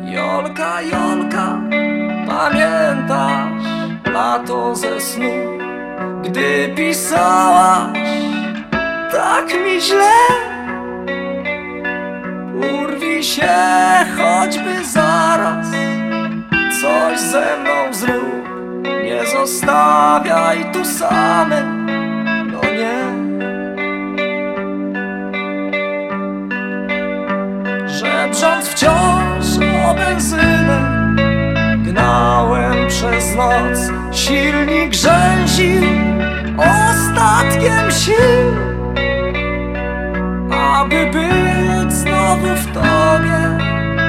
Jolka, Jolka, pamiętasz lato ze snu, gdy pisałaś tak mi źle? Urwij się choćby zaraz, coś ze mną zrób, nie zostawiaj tu samej, no nie. Noc Silnik grzęził Ostatkiem sił Aby być znowu w tobie.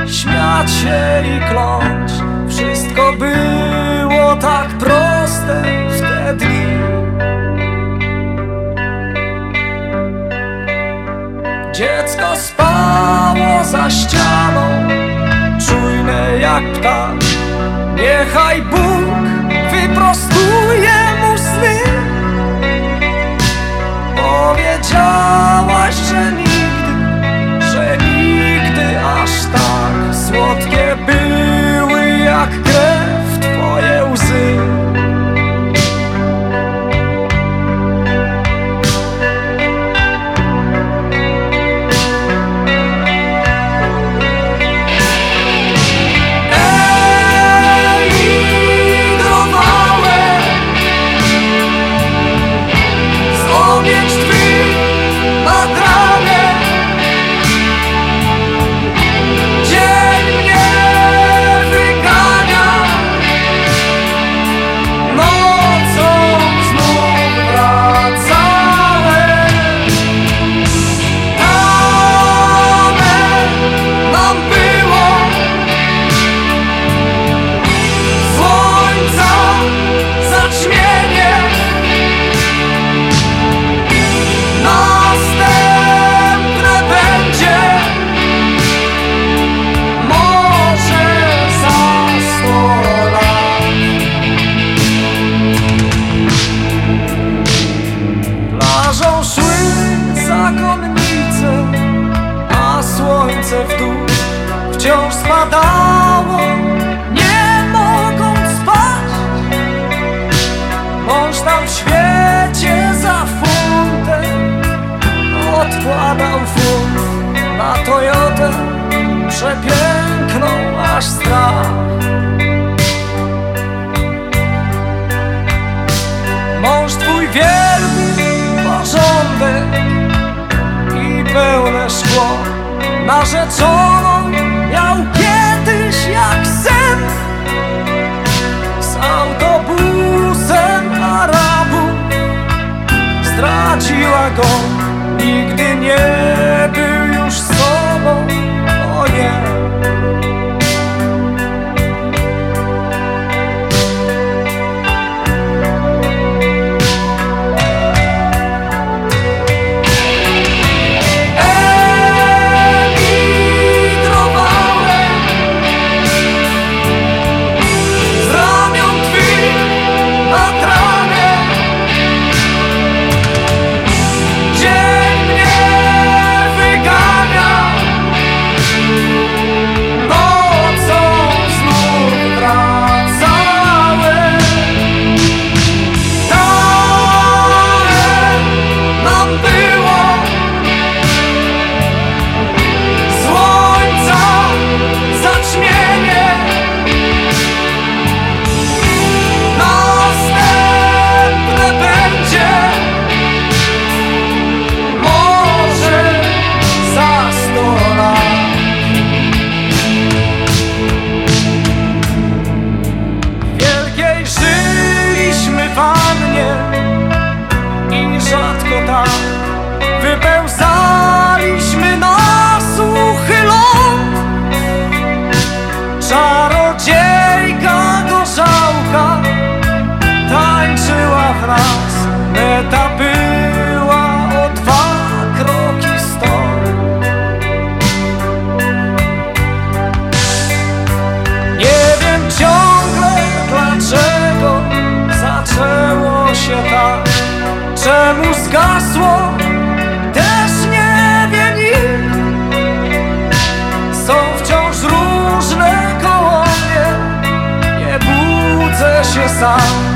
Śmiać się i kląć. Wszystko było tak proste w te dni Dziecko spało za ścianą. Czujne jak ptak Niechaj Bóg wyprostuje mu sny. Powiedziałaś, Przepiękną aż strach. Mąż twój wielbi porządek i pełne szkło. Narzeczoną miał kiedyś jak sen. Z autobusem Arabu Zdradziła go, nigdy nie był oczach nas była o dwa kroki stąd. Nie wiem ciągle dlaczego zaczęło się tak, czemu zgasło też nie wie nikt. Są wciąż różne koło nie budzę się sam.